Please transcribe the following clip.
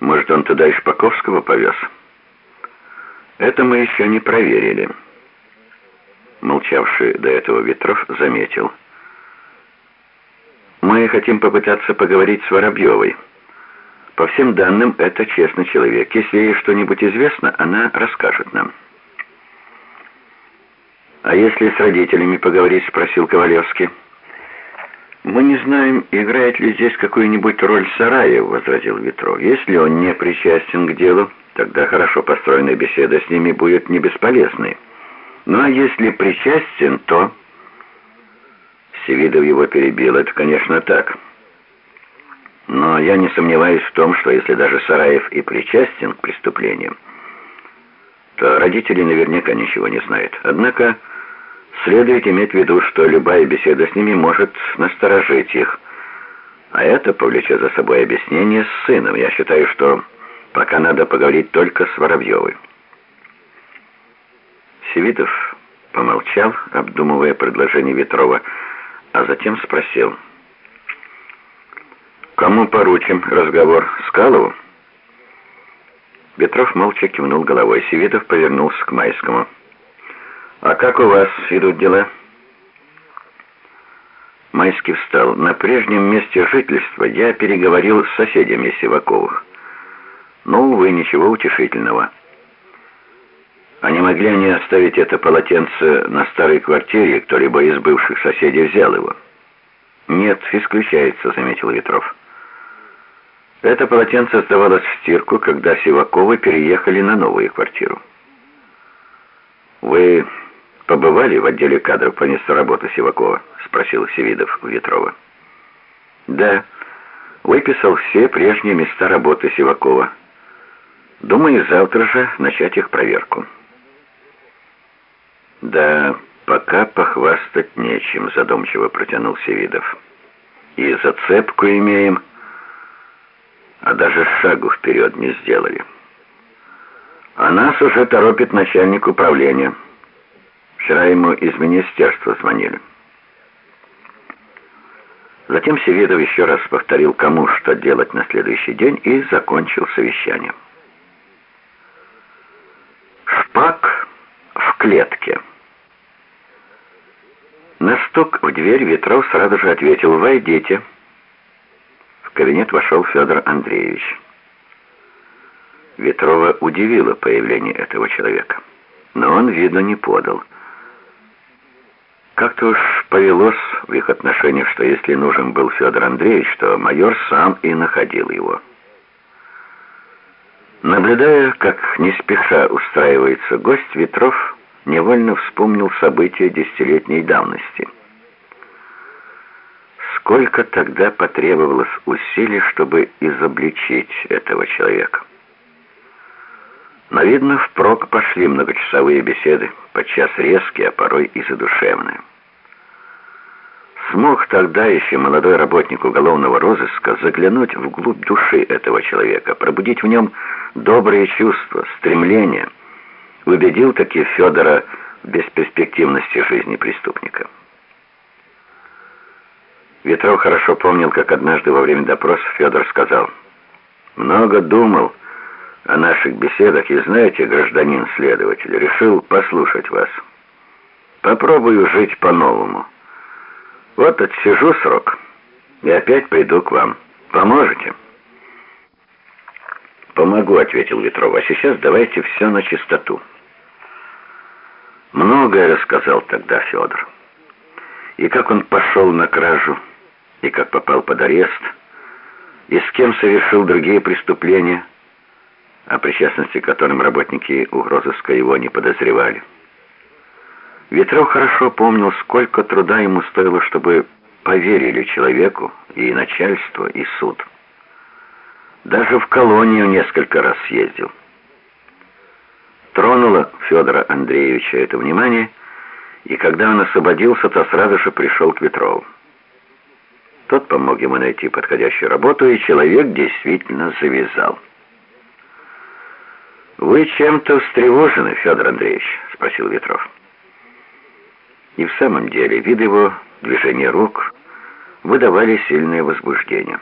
Может, он туда и Шпаковского повез? Это мы еще не проверили. Молчавший до этого Ветров заметил. Мы хотим попытаться поговорить с Воробьевой. По всем данным, это честный человек. Если ей что-нибудь известно, она расскажет нам. «А если с родителями поговорить?» — спросил Ковалевский. «Мы не знаем, играет ли здесь какую-нибудь роль Сараев», — возразил Ветров. «Если он не причастен к делу, тогда хорошо построенная беседа с ними будет не бесполезной. Ну а если причастен, то...» Севидов его перебил. «Это, конечно, так. Но я не сомневаюсь в том, что если даже Сараев и причастен к преступлениям, то родители наверняка ничего не знают. Однако...» Следует иметь в виду, что любая беседа с ними может насторожить их. А это повлечет за собой объяснение с сыном. Я считаю, что пока надо поговорить только с Воробьевой. Севитов помолчал, обдумывая предложение Ветрова, а затем спросил. «Кому поручим разговор? Скалову?» Ветров молча кивнул головой. Севитов повернулся к Майскому. «А как у вас идут дела?» Майский встал. «На прежнем месте жительства я переговорил с соседями Сиваковых. Но, увы, ничего утешительного. А не могли они оставить это полотенце на старой квартире, кто-либо из бывших соседей взял его?» «Нет, исключается», — заметил Ветров. Это полотенце сдавалось в стирку, когда Сиваковы переехали на новую квартиру. «Вы побывали в отделе кадров по месту работы Сивакова?» — спросил Севидов у Ветрова. «Да, выписал все прежние места работы Сивакова. Думаю, завтра же начать их проверку». «Да, пока похвастать нечем», — задумчиво протянул Севидов. «И зацепку имеем, а даже шагу вперед не сделали. А нас уже торопит начальник управления». Вчера ему из министерства звонили. Затем Севедов еще раз повторил, кому что делать на следующий день, и закончил совещание. Шпак в клетке. На стук в дверь Ветров сразу же ответил «Войдите». В кабинет вошел Федор Андреевич. Ветрова удивило появление этого человека, но он виду не подал – как-то уж повелось в их отношениях, что если нужен был Федор Андреевич, то майор сам и находил его. Наблюдая, как не спеша устраивается гость, Ветров невольно вспомнил события десятилетней давности. Сколько тогда потребовалось усилий, чтобы изобличить этого человека? Но, видно, впрок пошли многочасовые беседы, подчас резкие, а порой и задушевные. Смог тогда еще молодой работник уголовного розыска заглянуть вглубь души этого человека, пробудить в нем добрые чувства, стремления, убедил таки Федора в бесперспективности жизни преступника. Ветров хорошо помнил, как однажды во время допроса Федор сказал, «Много думал, о наших беседах, и знаете, гражданин следователь, решил послушать вас. Попробую жить по-новому. Вот отсижу срок и опять приду к вам. Поможете?» «Помогу», — ответил Ветров, — «а сейчас давайте все на чистоту». Многое рассказал тогда Федор. И как он пошел на кражу, и как попал под арест, и с кем совершил другие преступления — о причастности к которым работники угрозыска его не подозревали. Ветров хорошо помнил, сколько труда ему стоило, чтобы поверили человеку и начальство, и суд. Даже в колонию несколько раз съездил. Тронуло Федора Андреевича это внимание, и когда он освободился, то сразу же пришел к Ветрову. Тот помог ему найти подходящую работу, и человек действительно завязал. «Вы чем-то встревожены, Федор Андреевич?» — спросил Ветров. И в самом деле вид его, движения рук выдавали сильное возбуждение.